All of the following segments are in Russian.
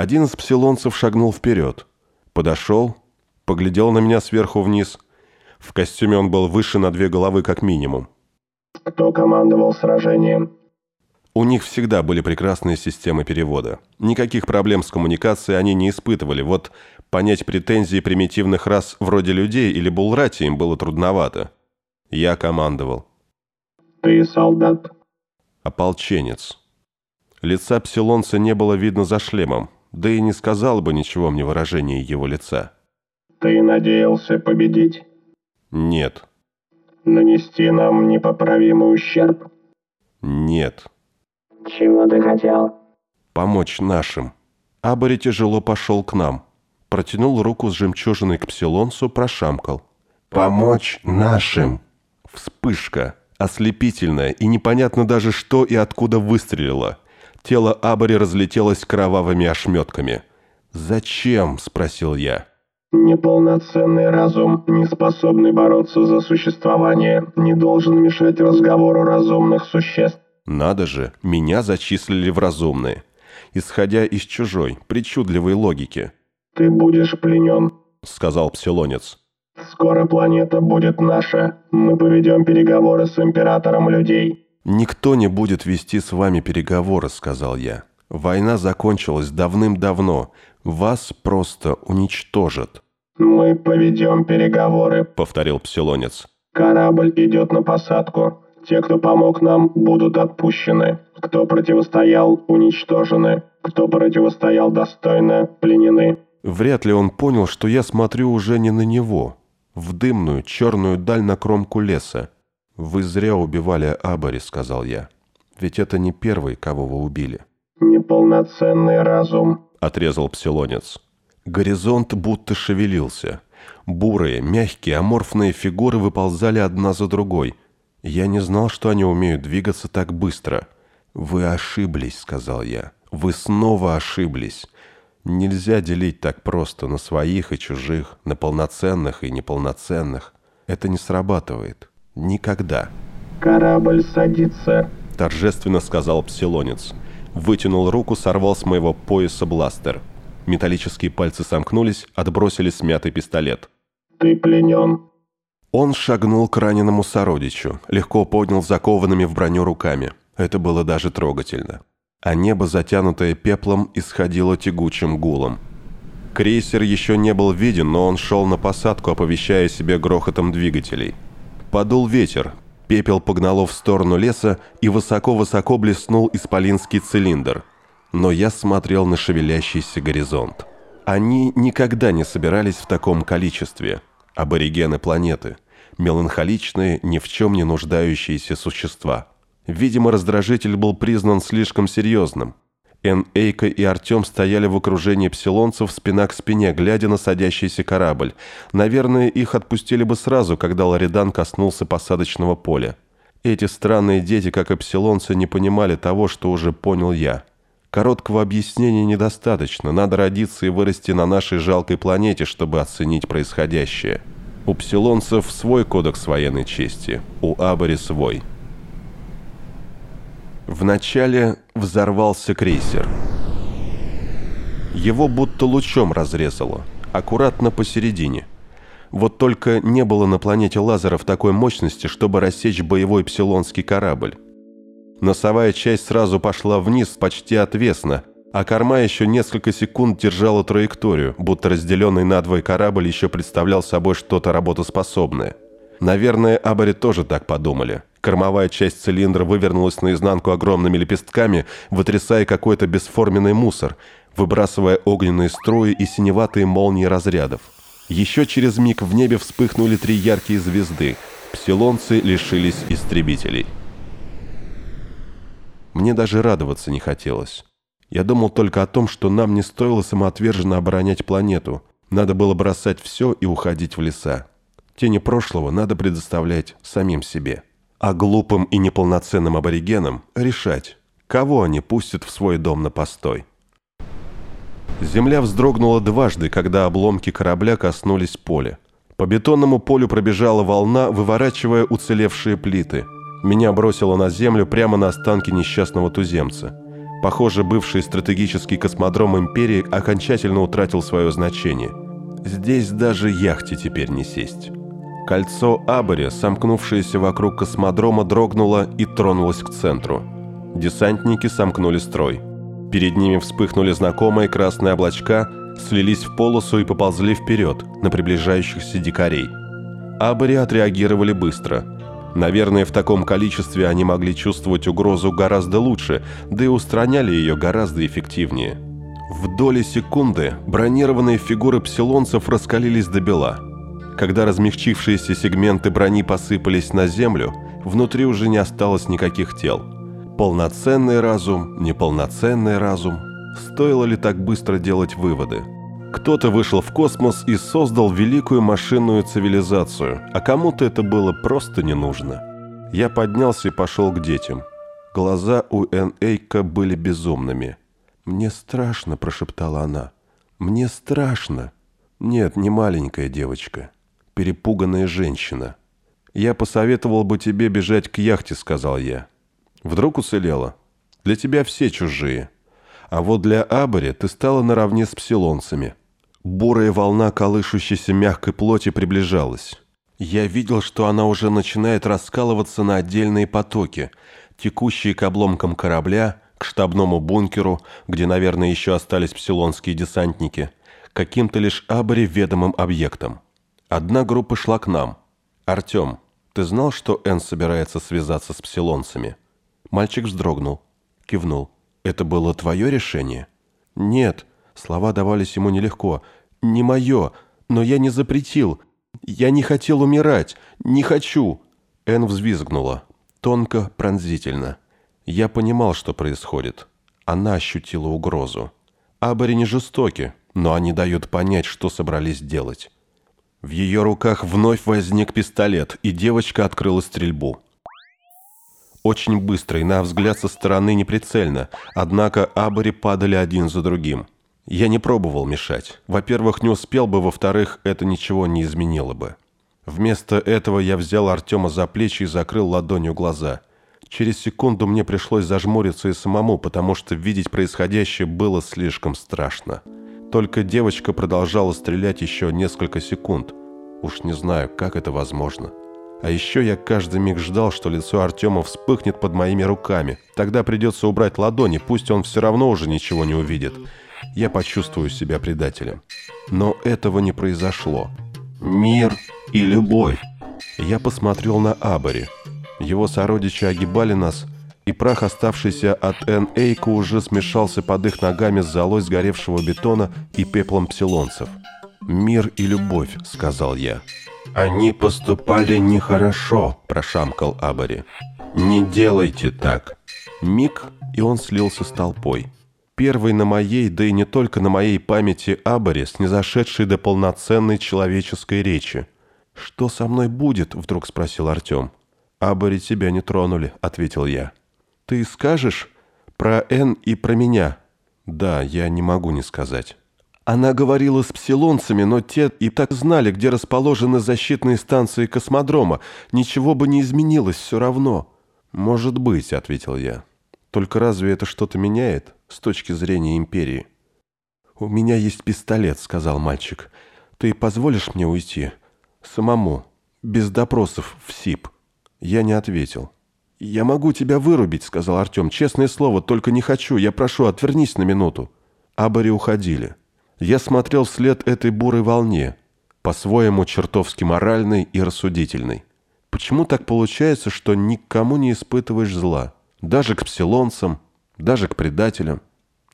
Один из псилонцев шагнул вперед. Подошел, поглядел на меня сверху вниз. В костюме он был выше на две головы как минимум. Кто командовал сражением? У них всегда были прекрасные системы перевода. Никаких проблем с коммуникацией они не испытывали. Вот понять претензии примитивных рас вроде людей или булрати им было трудновато. Я командовал. Ты солдат? Ополченец. Лица псилонца не было видно за шлемом, да и не сказал бы ничего мне выражение его лица. Ты надеялся победить? Нет. Нанести нам непоправимый ущерб? Нет. Чего ты хотел? Помочь нашим. Абори тяжело пошел к нам. Протянул руку с жемчужиной к псилонцу, прошамкал. Помочь нашим. Вспышка. Ослепительная, и непонятно даже что и откуда выстрелило. Тело Абори разлетелось кровавыми ошметками. «Зачем?» – спросил я. Неполноценный разум, не способный бороться за существование, не должен мешать разговору разумных существ. Надо же, меня зачислили в разумные. Исходя из чужой, причудливой логики. «Ты будешь пленен», — сказал псилонец. «Скоро планета будет наша. Мы поведем переговоры с императором людей». «Никто не будет вести с вами переговоры», — сказал я. «Война закончилась давным-давно. Вас просто уничтожат». «Мы поведем переговоры», — повторил псилонец. «Корабль идет на посадку. Те, кто помог нам, будут отпущены. Кто противостоял, уничтожены. Кто противостоял достойно, пленены». Вряд ли он понял, что я смотрю уже не на него. В дымную, черную даль на кромку леса. «Вы зря убивали Абари», — сказал я. «Ведь это не первый, кого вы убили». «Неполноценный разум», — отрезал псилонец. Горизонт будто шевелился. Бурые, мягкие, аморфные фигуры выползали одна за другой. Я не знал, что они умеют двигаться так быстро. «Вы ошиблись», — сказал я. «Вы снова ошиблись. Нельзя делить так просто на своих и чужих, на полноценных и неполноценных. Это не срабатывает. Никогда». «Корабль садится», — торжественно сказал псилонец. Вытянул руку, сорвал с моего пояса бластер. Металлические пальцы сомкнулись, отбросили смятый пистолет. «Ты пленен». Он шагнул к раненому сородичу, легко поднял закованными в броню руками. Это было даже трогательно. А небо, затянутое пеплом, исходило тягучим гулом. Крейсер еще не был виден, но он шел на посадку, оповещая себе грохотом двигателей. Подул ветер, пепел погнало в сторону леса, и высоко-высоко блеснул исполинский цилиндр. Но я смотрел на шевелящийся горизонт. Они никогда не собирались в таком количестве – аборигены планеты, меланхоличные, ни в чем не нуждающиеся существа. Видимо, раздражитель был признан слишком серьезным. Эн Эйка и Артем стояли в окружении псилонцев спина к спине, глядя на садящийся корабль. Наверное, их отпустили бы сразу, когда Лоридан коснулся посадочного поля. Эти странные дети, как и псилонцы, не понимали того, что уже понял я. Короткого объяснения недостаточно. Надо родиться и вырасти на нашей жалкой планете, чтобы оценить происходящее. У псилонцев свой кодекс военной чести, у Абори свой. Вначале взорвался крейсер. Его будто лучом разрезало, аккуратно посередине. Вот только не было на планете лазеров такой мощности, чтобы рассечь боевой псилонский корабль. Носовая часть сразу пошла вниз почти отвесно, а корма еще несколько секунд держала траекторию, будто разделенный надвое корабль еще представлял собой что-то работоспособное. Наверное, Абари тоже так подумали. Кормовая часть цилиндра вывернулась наизнанку огромными лепестками, вытрясая какой-то бесформенный мусор, выбрасывая огненные струи и синеватые молнии разрядов. Еще через миг в небе вспыхнули три яркие звезды. Псилонцы лишились истребителей. Мне даже радоваться не хотелось. Я думал только о том, что нам не стоило самоотверженно оборонять планету. Надо было бросать все и уходить в леса. Тени прошлого надо предоставлять самим себе. А глупым и неполноценным аборигенам решать, кого они пустят в свой дом на постой. Земля вздрогнула дважды, когда обломки корабля коснулись поля. По бетонному полю пробежала волна, выворачивая уцелевшие плиты – меня бросило на землю прямо на останки несчастного туземца. Похоже, бывший стратегический космодром Империи окончательно утратил свое значение. Здесь даже яхте теперь не сесть. Кольцо Абори, сомкнувшееся вокруг космодрома, дрогнуло и тронулось к центру. Десантники сомкнули строй. Перед ними вспыхнули знакомые красные облачка, слились в полосу и поползли вперед на приближающихся дикарей. Абори отреагировали быстро. Наверное, в таком количестве они могли чувствовать угрозу гораздо лучше, да и устраняли ее гораздо эффективнее. В доли секунды бронированные фигуры псилонцев раскалились до бела. Когда размягчившиеся сегменты брони посыпались на землю, внутри уже не осталось никаких тел. Полноценный разум, неполноценный разум. Стоило ли так быстро делать выводы? Кто-то вышел в космос и создал великую машинную цивилизацию, а кому-то это было просто не нужно. Я поднялся и пошел к детям. Глаза у Эн Эйка были безумными. «Мне страшно», – прошептала она. «Мне страшно». «Нет, не маленькая девочка. Перепуганная женщина». «Я посоветовал бы тебе бежать к яхте», – сказал я. «Вдруг уцелела? Для тебя все чужие. А вот для Абори ты стала наравне с псилонцами». Бурая волна колышущейся мягкой плоти приближалась. Я видел, что она уже начинает раскалываться на отдельные потоки, текущие к обломкам корабля, к штабному бункеру, где, наверное, еще остались псилонские десантники, каким-то лишь аборе ведомым объектом. Одна группа шла к нам. «Артем, ты знал, что Энн собирается связаться с псилонцами?» Мальчик вздрогнул, кивнул. «Это было твое решение?» «Нет», Слова давались ему нелегко. «Не мое, но я не запретил. Я не хотел умирать. Не хочу!» Эн взвизгнула. Тонко, пронзительно. Я понимал, что происходит. Она ощутила угрозу. Абори не жестоки, но они дают понять, что собрались делать. В ее руках вновь возник пистолет, и девочка открыла стрельбу. Очень быстро и на взгляд со стороны неприцельно, однако Абори падали один за другим. Я не пробовал мешать. Во-первых, не успел бы, во-вторых, это ничего не изменило бы. Вместо этого я взял Артема за плечи и закрыл ладонью глаза. Через секунду мне пришлось зажмуриться и самому, потому что видеть происходящее было слишком страшно. Только девочка продолжала стрелять еще несколько секунд. Уж не знаю, как это возможно. А еще я каждый миг ждал, что лицо Артема вспыхнет под моими руками. Тогда придется убрать ладони, пусть он все равно уже ничего не увидит я почувствую себя предателем. Но этого не произошло. Мир и любовь. Я посмотрел на Абари. Его сородичи огибали нас, и прах, оставшийся от Эн Эйка, уже смешался под их ногами с золой сгоревшего бетона и пеплом псилонцев. «Мир и любовь», — сказал я. «Они поступали нехорошо», — прошамкал Абари. «Не делайте так». Миг, и он слился с толпой первый на моей, да и не только на моей памяти Абаре, снизошедший до полноценной человеческой речи. «Что со мной будет?» — вдруг спросил Артем. «Абаре тебя не тронули», — ответил я. «Ты скажешь про Н и про меня?» «Да, я не могу не сказать». Она говорила с псилонцами, но те и так знали, где расположены защитные станции космодрома. Ничего бы не изменилось все равно. «Может быть», — ответил я. «Только разве это что-то меняет?» с точки зрения империи. «У меня есть пистолет», — сказал мальчик. «Ты позволишь мне уйти? Самому, без допросов, в СИП?» Я не ответил. «Я могу тебя вырубить», — сказал Артем. «Честное слово, только не хочу. Я прошу, отвернись на минуту». Абари уходили. Я смотрел вслед этой бурой волне, по-своему чертовски моральной и рассудительной. Почему так получается, что никому не испытываешь зла? Даже к псилонцам, даже к предателям,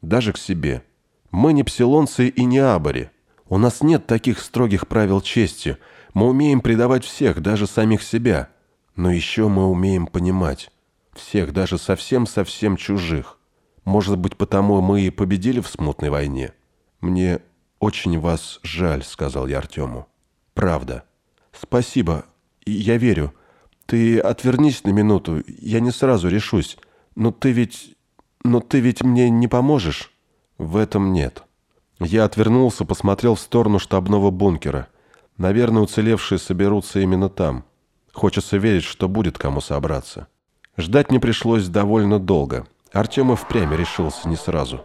даже к себе. Мы не псилонцы и не абори. У нас нет таких строгих правил чести. Мы умеем предавать всех, даже самих себя. Но еще мы умеем понимать. Всех, даже совсем-совсем чужих. Может быть, потому мы и победили в смутной войне? Мне очень вас жаль, сказал я Артему. Правда. Спасибо. Я верю. Ты отвернись на минуту. Я не сразу решусь. Но ты ведь «Но ты ведь мне не поможешь?» «В этом нет». Я отвернулся, посмотрел в сторону штабного бункера. Наверное, уцелевшие соберутся именно там. Хочется верить, что будет кому собраться. Ждать не пришлось довольно долго. Артем и впрямь решился не сразу.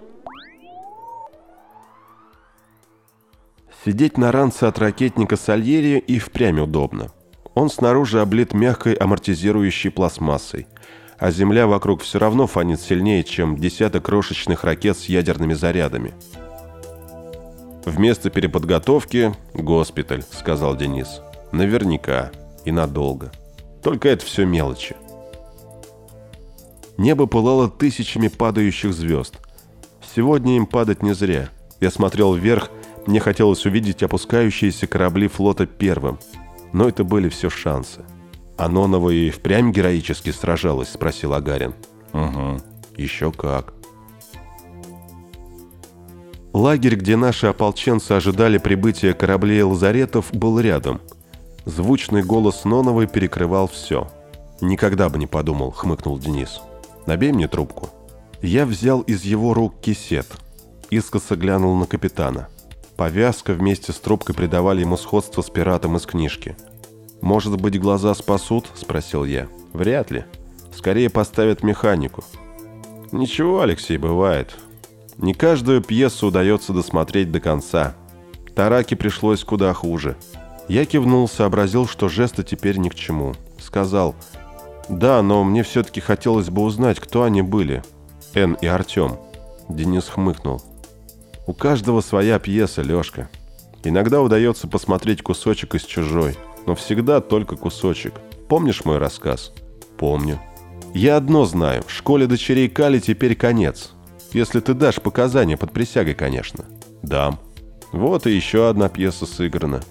Сидеть на ранце от ракетника Сальери и впрямь удобно. Он снаружи облит мягкой амортизирующей пластмассой, а земля вокруг все равно фонит сильнее, чем десяток крошечных ракет с ядерными зарядами. «Вместо переподготовки – госпиталь», – сказал Денис. «Наверняка. И надолго. Только это все мелочи». Небо пылало тысячами падающих звезд. Сегодня им падать не зря. Я смотрел вверх, мне хотелось увидеть опускающиеся корабли флота первым. Но это были все шансы. «Анонова и впрямь героически сражалась?» – спросил Агарин. «Угу. Еще как». Лагерь, где наши ополченцы ожидали прибытия кораблей лазаретов, был рядом. Звучный голос Noновой перекрывал все. «Никогда бы не подумал», — хмыкнул Денис. «Набей мне трубку». Я взял из его рук кисет. Искоса глянул на капитана. Повязка вместе с трубкой придавали ему сходство с пиратом из книжки. «Может быть, глаза спасут?» – спросил я. «Вряд ли. Скорее поставят механику». «Ничего, Алексей, бывает. Не каждую пьесу удается досмотреть до конца. Тараке пришлось куда хуже. Я кивнул, сообразил, что жесты теперь ни к чему. Сказал, «Да, но мне все-таки хотелось бы узнать, кто они были. Эн и Артем». Денис хмыкнул. «У каждого своя пьеса, Лешка. Иногда удается посмотреть кусочек из чужой, но всегда только кусочек. Помнишь мой рассказ?» «Помню». «Я одно знаю. В школе дочерей Кали теперь конец. Если ты дашь показания под присягой, конечно. Дам. Вот и еще одна пьеса сыграна.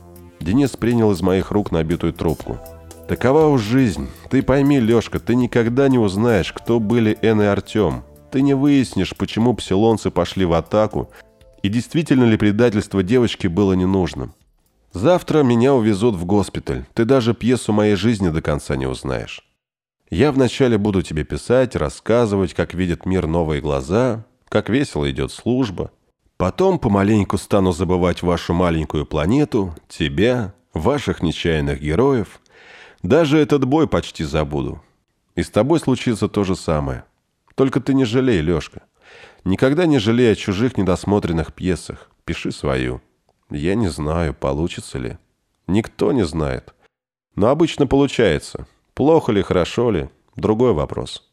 Денис принял из моих рук набитую трубку. Такова уж жизнь. Ты пойми, Лешка, ты никогда не узнаешь, кто были Эн и Артем. Ты не выяснишь, почему псилонцы пошли в атаку, и действительно ли предательство девочки было ненужным. Завтра меня увезут в госпиталь. Ты даже пьесу моей жизни до конца не узнаешь. Я вначале буду тебе писать, рассказывать, как видят мир новые глаза, как весело идет служба. Потом помаленьку стану забывать вашу маленькую планету, тебя, ваших нечаянных героев. Даже этот бой почти забуду. И с тобой случится то же самое. Только ты не жалей, Лешка. Никогда не жалей о чужих недосмотренных пьесах. Пиши свою. Я не знаю, получится ли. Никто не знает. Но обычно получается. Плохо ли, хорошо ли, другой вопрос.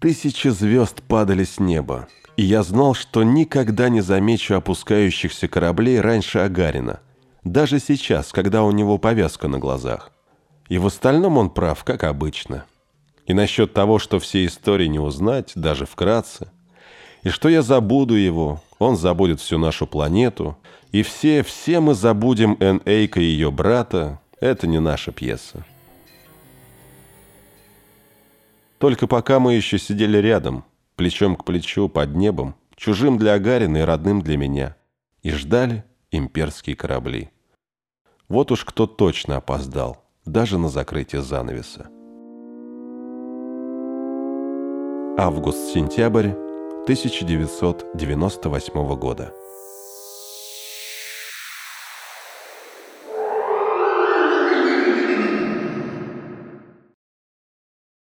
Тысячи звезд падали с неба, и я знал, что никогда не замечу опускающихся кораблей раньше Агарина, даже сейчас, когда у него повязка на глазах. И в остальном он прав, как обычно. И насчет того, что все истории не узнать, даже вкратце, и что я забуду его, он забудет всю нашу планету, и все, все мы забудем Эн Эйка и ее брата, это не наша пьеса. Только пока мы еще сидели рядом, плечом к плечу, под небом, чужим для Агарина и родным для меня, и ждали имперские корабли. Вот уж кто точно опоздал, даже на закрытие занавеса. Август-сентябрь 1998 года.